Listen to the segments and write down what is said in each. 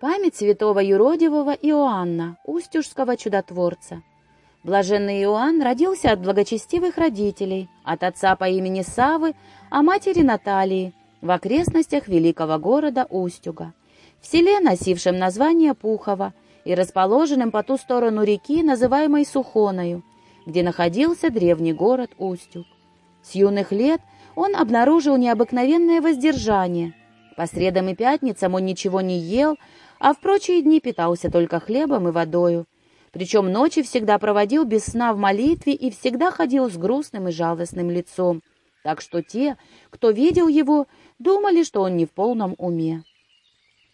Память святого юродивого Иоанна, устюжского чудотворца. Блаженный Иоанн родился от благочестивых родителей, от отца по имени Савы, а матери Наталии, в окрестностях великого города Устюга, в селе, носившем название Пухово и расположенном по ту сторону реки, называемой Сухоною, где находился древний город Устюг. С юных лет он обнаружил необыкновенное воздержание. По средам и пятницам он ничего не ел, а в прочие дни питался только хлебом и водою. Причем ночи всегда проводил без сна в молитве и всегда ходил с грустным и жалостным лицом, так что те, кто видел его, думали, что он не в полном уме.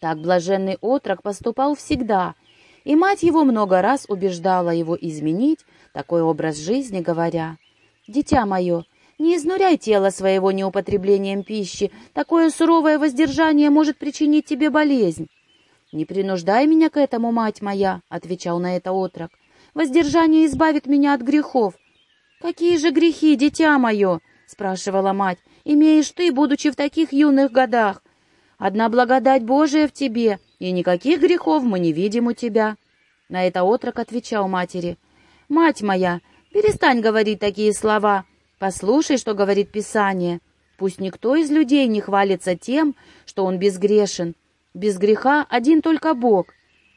Так блаженный отрок поступал всегда, и мать его много раз убеждала его изменить такой образ жизни, говоря, «Дитя мое, не изнуряй тело своего неупотреблением пищи, такое суровое воздержание может причинить тебе болезнь». «Не принуждай меня к этому, мать моя», — отвечал на это отрок. «Воздержание избавит меня от грехов». «Какие же грехи, дитя мое?» — спрашивала мать. «Имеешь ты, будучи в таких юных годах? Одна благодать Божия в тебе, и никаких грехов мы не видим у тебя». На это отрок отвечал матери. «Мать моя, перестань говорить такие слова. Послушай, что говорит Писание. Пусть никто из людей не хвалится тем, что он безгрешен. Без греха один только Бог.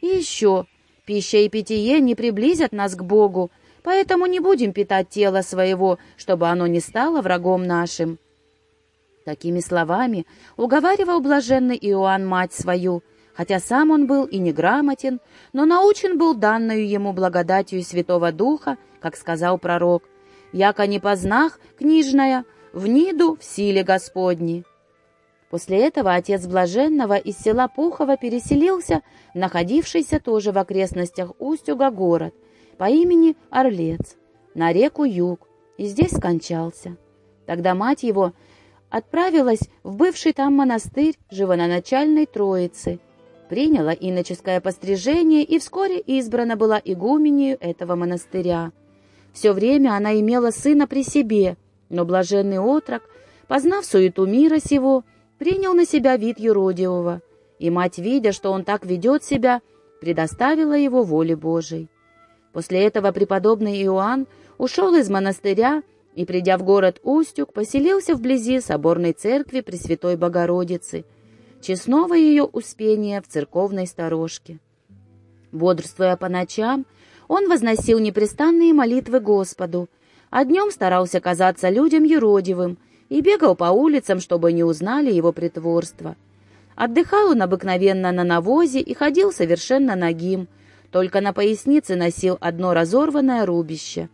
И еще, пища и питье не приблизят нас к Богу, поэтому не будем питать тело своего, чтобы оно не стало врагом нашим». Такими словами уговаривал блаженный Иоанн мать свою, хотя сам он был и неграмотен, но научен был данную ему благодатью Святого Духа, как сказал пророк, яко не познах, книжная, в ниду в силе Господней. После этого отец Блаженного из села Пухово переселился в находившийся тоже в окрестностях Устюга город по имени Орлец, на реку Юг, и здесь скончался. Тогда мать его отправилась в бывший там монастырь живоначальной Троицы, приняла иноческое пострижение и вскоре избрана была игуменью этого монастыря. Все время она имела сына при себе, но блаженный отрок, познав суету мира сего, принял на себя вид юродивого, и мать, видя, что он так ведет себя, предоставила его воле Божией. После этого преподобный Иоанн ушел из монастыря и, придя в город Устюг, поселился вблизи соборной церкви Пресвятой Богородицы, честного ее успения в церковной сторожке. Бодрствуя по ночам, он возносил непрестанные молитвы Господу, а днем старался казаться людям юродивым и бегал по улицам, чтобы не узнали его притворство. Отдыхал он обыкновенно на навозе и ходил совершенно нагим, только на пояснице носил одно разорванное рубище.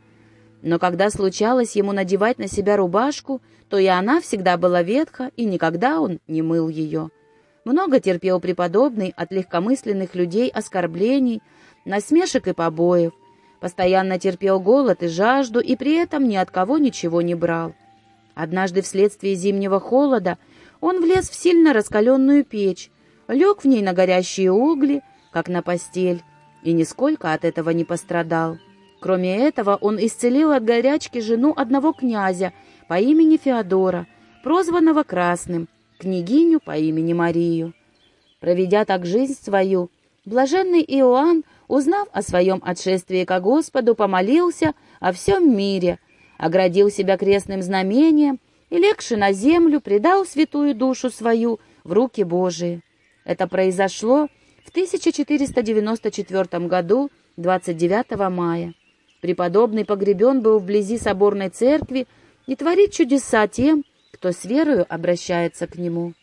Но когда случалось ему надевать на себя рубашку, то и она всегда была ветха, и никогда он не мыл ее. Много терпел преподобный от легкомысленных людей оскорблений, насмешек и побоев, постоянно терпел голод и жажду и при этом ни от кого ничего не брал. Однажды вследствие зимнего холода он влез в сильно раскаленную печь, лег в ней на горящие угли, как на постель, и нисколько от этого не пострадал. Кроме этого, он исцелил от горячки жену одного князя по имени Феодора, прозванного Красным, княгиню по имени Марию. Проведя так жизнь свою, блаженный Иоанн узнав о своем отшествии ко Господу, помолился о всем мире, оградил себя крестным знамением и, легши на землю, предал святую душу свою в руки Божии. Это произошло в 1494 году, 29 мая. Преподобный погребен был вблизи соборной церкви и творит чудеса тем, кто с верою обращается к нему.